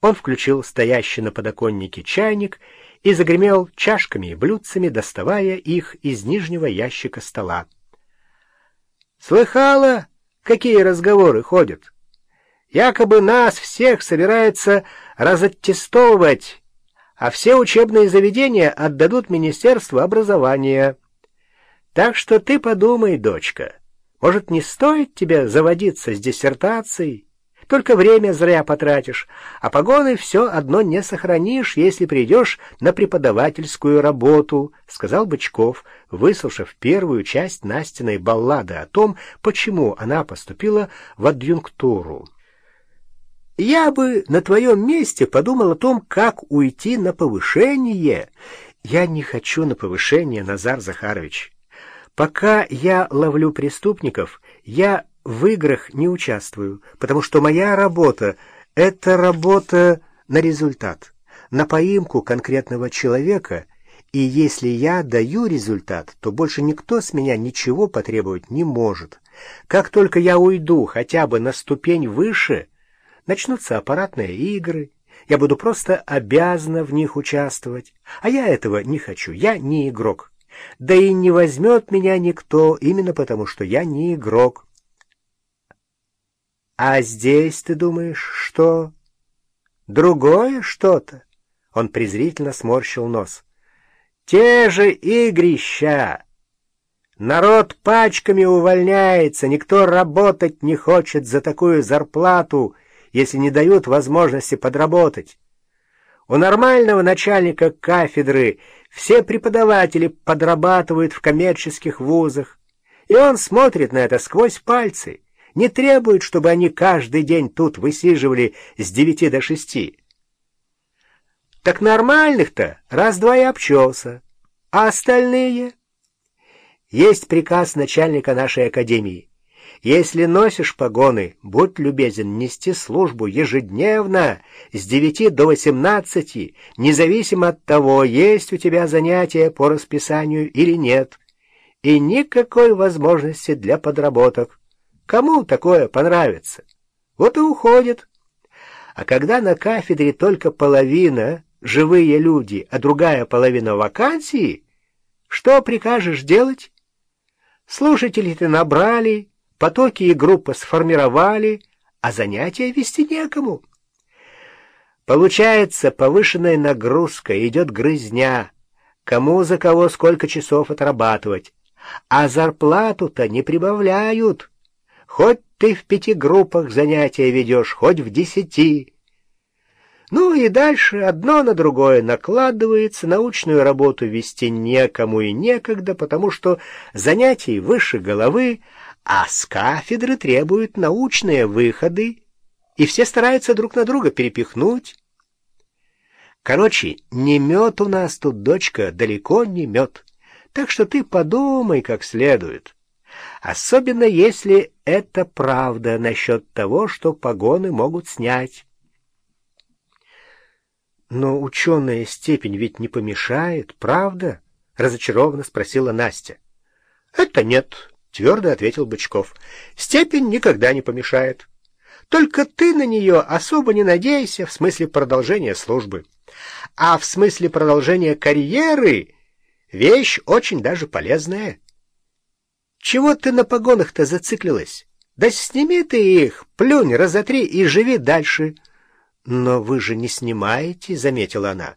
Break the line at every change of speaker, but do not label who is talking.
Он включил стоящий на подоконнике чайник и загремел чашками и блюдцами, доставая их из нижнего ящика стола. «Слыхала, какие разговоры ходят? Якобы нас всех собирается разоттестовывать, а все учебные заведения отдадут Министерству образования. Так что ты подумай, дочка, может, не стоит тебе заводиться с диссертацией?» Только время зря потратишь, а погоны все одно не сохранишь, если придешь на преподавательскую работу, — сказал Бычков, выслушав первую часть Настиной баллады о том, почему она поступила в адъюнктуру. «Я бы на твоем месте подумал о том, как уйти на повышение. Я не хочу на повышение, Назар Захарович. Пока я ловлю преступников, я в играх не участвую, потому что моя работа — это работа на результат, на поимку конкретного человека, и если я даю результат, то больше никто с меня ничего потребовать не может. Как только я уйду хотя бы на ступень выше, начнутся аппаратные игры, я буду просто обязана в них участвовать, а я этого не хочу, я не игрок. Да и не возьмет меня никто, именно потому что я не игрок. А здесь, ты думаешь, что? Другое что-то? Он презрительно сморщил нос. Те же игрища! Народ пачками увольняется, никто работать не хочет за такую зарплату, если не дают возможности подработать. У нормального начальника кафедры все преподаватели подрабатывают в коммерческих вузах, и он смотрит на это сквозь пальцы — не требует, чтобы они каждый день тут высиживали с девяти до шести. Так нормальных-то раз-два и обчелся. А остальные? Есть приказ начальника нашей академии. Если носишь погоны, будь любезен нести службу ежедневно с девяти до восемнадцати, независимо от того, есть у тебя занятия по расписанию или нет, и никакой возможности для подработок. Кому такое понравится? Вот и уходит. А когда на кафедре только половина живые люди, а другая половина вакансии, что прикажешь делать? Слушателей ты набрали, потоки и группы сформировали, а занятия вести некому. Получается повышенная нагрузка, идет грызня, кому за кого сколько часов отрабатывать, а зарплату-то не прибавляют. Хоть ты в пяти группах занятия ведешь, хоть в десяти. Ну и дальше одно на другое накладывается, научную работу вести некому и некогда, потому что занятий выше головы, а с кафедры требуют научные выходы, и все стараются друг на друга перепихнуть. Короче, не мед у нас тут, дочка, далеко не мед, так что ты подумай как следует. Особенно если это правда насчет того, что погоны могут снять. «Но ученая степень ведь не помешает, правда?» — разочарованно спросила Настя. «Это нет», — твердо ответил Бычков. «Степень никогда не помешает. Только ты на нее особо не надейся в смысле продолжения службы. А в смысле продолжения карьеры вещь очень даже полезная». Чего ты на погонах-то зациклилась? Да сними ты их, плюнь, разотри и живи дальше. — Но вы же не снимаете, — заметила она.